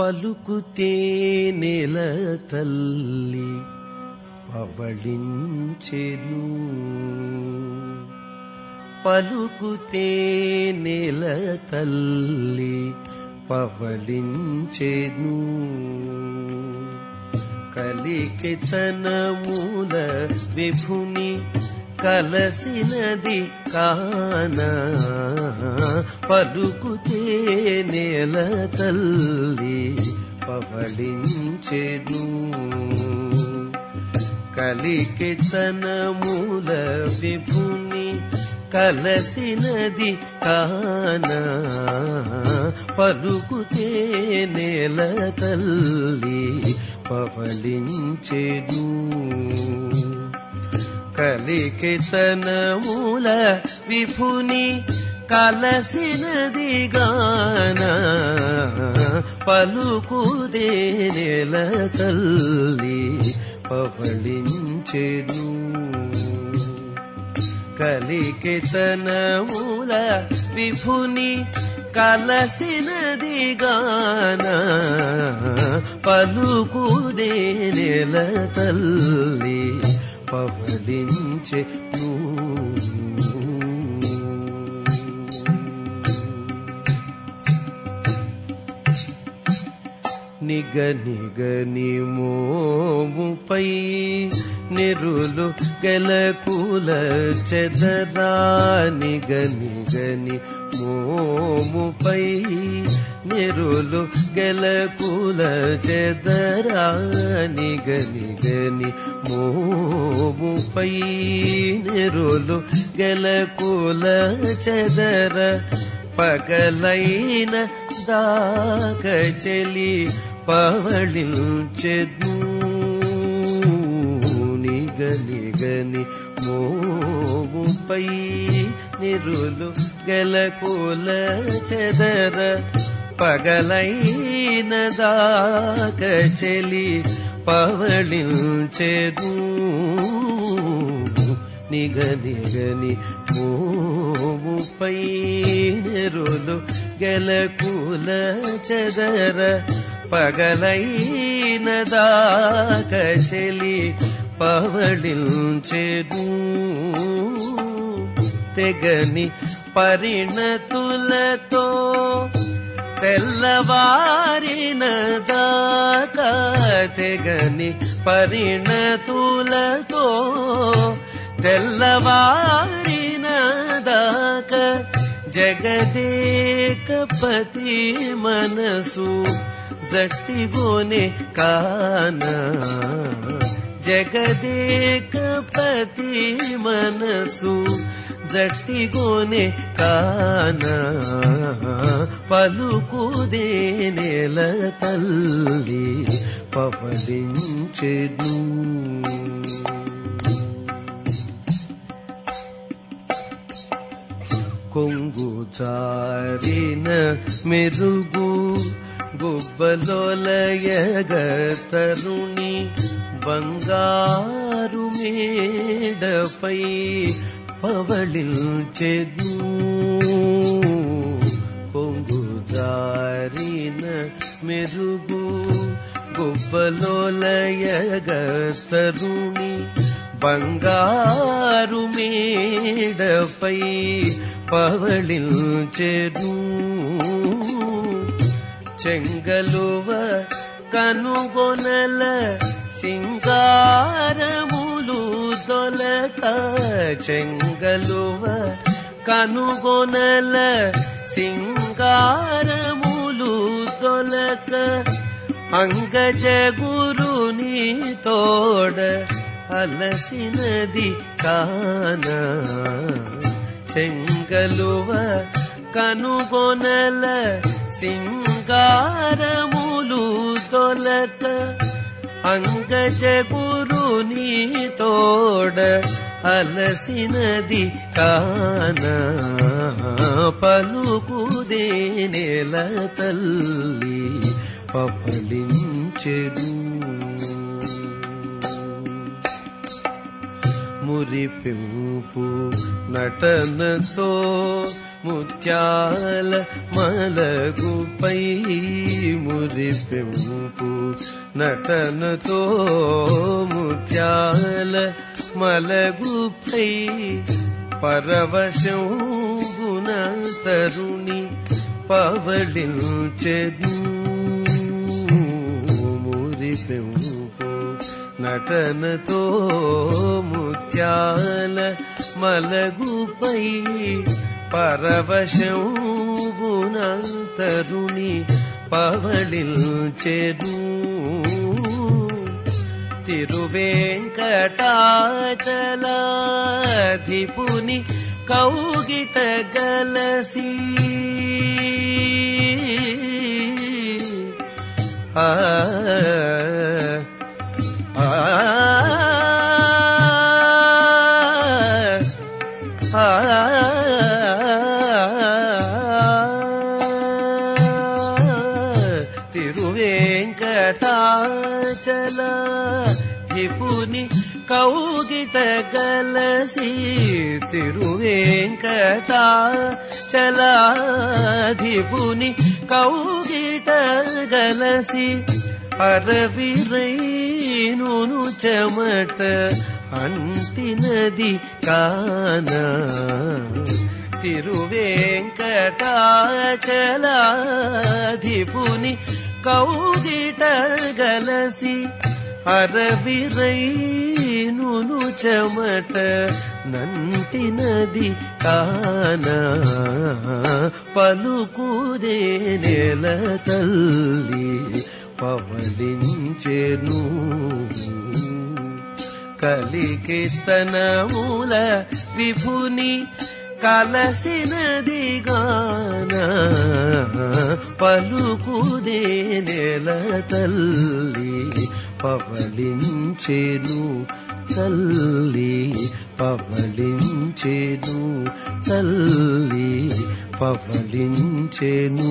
పలుకుతే నెల తల్లి పవళించెను. పలుకుతే నెల తల్లి పవళించెను. కలికి తనమూల విభుని కలసినది కాన? పలుకుతే నేల తల్లి పవళించెను. కలికి తనమూల విభుని కలసినది కాన? పలుకుతే నేల తల్లి పవళించెను. కలికి విపుని విభుని కలసినది గాన పలుకుదే నెల తల్లి పవళించెను. కలికి తనమూల విభుని కలసినది గాన పలుకుదే నెల తల్లి పవళించెను నిగ గని మోముపై నిరులు గెలకుల చెదరాని గని గని మోముపై నిరులు గెలకుల చెదరాని గని గని మోముపై నిరులు గెలకుల చెదర పగలైన దాక చెలి పవళించెదు నిగనిగని మోగుపై నిరులు గెలకుల చెదర పగలైన దాక చెలి పవళించెదు నిగనిగని మోముపై నెరులు గెలకుల చెదర పగలైనదాకశలి దాక పవళించెదు. తెగని పరిణతులతో తెల్లవారిన తెగని పరిణతులతో తెల్లవారినదాక దాక జగదేకపతి మనసు జట్టిగోనే కాన జగదేకపతి మనసు జట్టిగోనే కాన పలుకుదే నెల తల్లి పవలించెదు కొంగు జారిన మెరుగు గుబ్బలోలయగ తరుణి బంగారు మేడపై పవళించెదు. కొంగు జారిన మెరుగు గుబ్బలోలయగ తరుణి బంగారు మేడపై పవళించెదు చెంగలువ కనుగొనల సింగారములు తొలక చెంగలువ కనుగొనల సింగారములు తొలక అంగజ గురుని తోడ అలసినది కాన? చెంగలువ కనుగొనల సింగారములు తొలత. అంగజ గురుని తోడ అలసినది కాన? పలుకుదే నెల తల్లి పపలించెడు. మురిపింపు నటనతో ముత్యాల మలగుపై మురి మురిపెంపు నటనతో ముత్యాల మలగుపై పరవశంబున తరుణి పవళించెదు మురిపింపు నటనతో ముత్యాల మలగుపై పరవశంబున తరుణి పవళించెదు. తిరువేంకటాచలాధిపుని కౌగిత గలసి. ఆ चला। पुुनि कौ गीता गली तिरुवेङ्कथानीगीत गलसि अरबिरी नु नु चमत अन्ति नदी कनुवेङ्कथा चला पुि కౌగిట గలసి అరవిరైనును చెమట నంటినది కాన పలుకుదే నెల తల్లి పవలించెను. కలికితనముల విభుని కలసినది గాన పలుకుదే నెల తల్లి పవలించెను తల్లి పవలించెను తల్లి పవలించెను